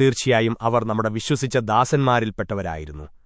തീർച്ചയായും അവർ നമ്മുടെ വിശ്വസിച്ച ദാസന്മാരിൽപ്പെട്ടവരായിരുന്നു